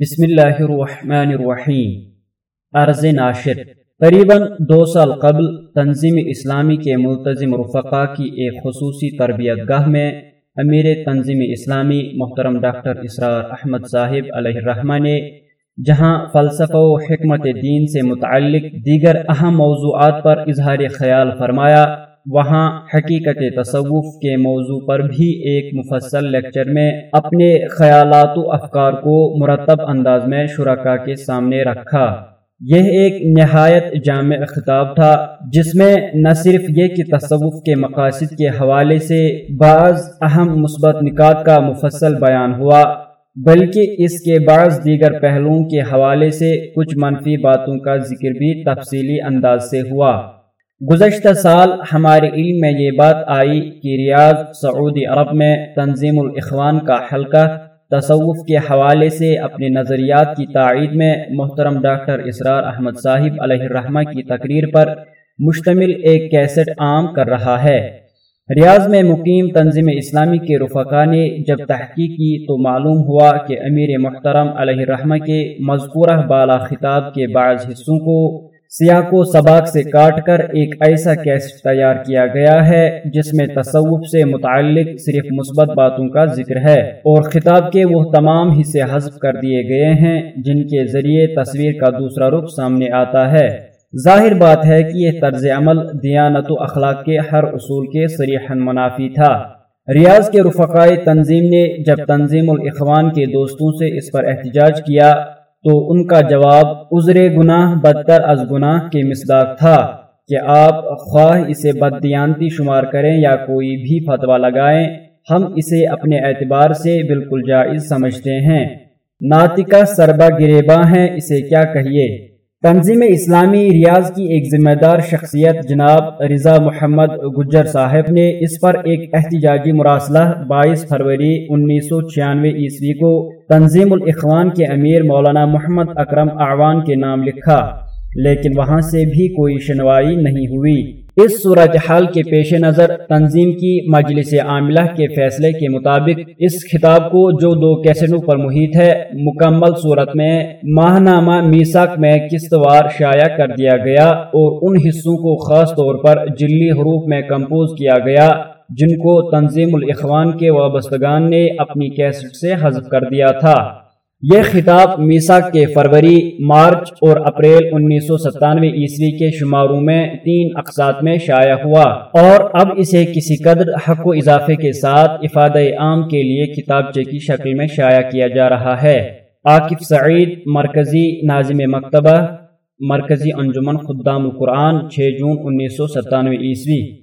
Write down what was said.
بسم اللہ الرحمن الرحیم. عرض ناشر. قریباً دو سال قبل تنظیم اسلامی کے ملتظم رفقا کی ایک خصوصی تربیت گاہ میں امیر تنظیم اسلامی محترم ڈاکٹر اسرار احمد صاحب علیہ الرحمہ نے جہاں فلسفہ و حکمت دین سے متعلق دیگر اہم موضوعات پر اظہار خیال فرمایا وہاں حقیقت تصوف کے موضوع پر بھی ایک مفصل لیکچر میں اپنے خیالات و افکار کو مرتب انداز میں شرکا کے سامنے رکھا۔ یہ ایک نہایت جامع خطاب تھا، جس میں نہ صرف یہ کہ تصوف کے مقاصد کے حوالے سے بعض اہم مثبت نکات کا مفصل بیان ہوا، بلکہ اس کے بعض دیگر پہلوؤں کے حوالے سے کچھ منفی باتوں کا ذکر بھی تفصیلی انداز سے ہوا۔ گزشتہ سال ہمارے علم میں یہ بات آئی کہ ریاض سعودی عرب میں تنظیم الاخوان کا حلقہ تصوف کے حوالے سے اپنے نظریات کی تائید میں محترم ڈاکٹر اسرار احمد صاحب علیہ الرحمہ کی تقریر پر مشتمل ایک کیسٹ عام کر رہا ہے۔ ریاض میں مقیم تنظیم اسلامی کے رفقا نے جب تحقیق کی تو معلوم ہوا کہ امیر محترم علیہ الرحمہ کے مذکورہ بالا خطاب کے بعض حصوں کو سیاہ کو سباق سے کاٹ کر ایک ایسا کیسٹ تیار کیا گیا ہے، جس میں تصوف سے متعلق صرف مثبت باتوں کا ذکر ہے۔ اور خطاب کے وہ تمام حصے حذف کر دیے گئے ہیں، جن کے ذریعے تصویر کا دوسرا رخ سامنے آتا ہے۔ ظاہر بات ہے کہ یہ طرز عمل دیانت و اخلاق کے ہر اصول کے سریحن منافی تھا۔ ریاض کے رفقائے تنظیم نے جب تنظیم الاخوان کے دوستوں سے اس پر احتجاج کیا تو ان کا جواب عذر گناہ بدتر از گناہ کے مصداق تھا کہ آپ خواہ اسے بددیانتی شمار کریں یا کوئی بھی فتویٰ لگائیں، ہم اسے اپنے اعتبار سے بالکل جائز سمجھتے ہیں۔ ناطقہ سربا گریباں ہیں، اسے کیا کہیے؟ تنظیم اسلامی ریاض کی ایک ذمہ دار شخصیت جناب رضا محمد گجر صاحب نے اس پر ایک احتجاجی مراسلہ بائیس فروری انیس سو چھیانوے عیسوی کو تنظیم الاخوان کے امیر مولانا محمد اکرم اعوان کے نام لکھا، لیکن وہاں سے بھی کوئی شنوائی نہیں ہوئی۔ اس صورتحال کے پیش نظر تنظیم کی مجلس عاملہ کے فیصلے کے مطابق اس خطاب کو جو دو کیسٹوں پر محیط ہے، مکمل صورت میں ماہنامہ میساک میں قسطوار شائع کر دیا گیا اور ان حصوں کو خاص طور پر جلی حروف میں کمپوز کیا گیا، جن کو تنظیم الاخوان کے وابستگان نے اپنی کیسٹ سے حذف کر دیا تھا۔ یہ خطاب میسا کے فروری مارچ اور اپریل انیس سو ستانوے عیسوی کے شماروں میں تین اقساط میں شائع ہوا اور اب اسے کسی قدر حق و اضافے کے ساتھ افادہ عام کے لیے کتابچے کی شکل میں شائع کیا جا رہا ہے۔ عاقف سعید، مرکزی ناظم مکتبہ، مرکزی انجمن خدام القرآن، چھ جون انیس سو ستانوے عیسوی۔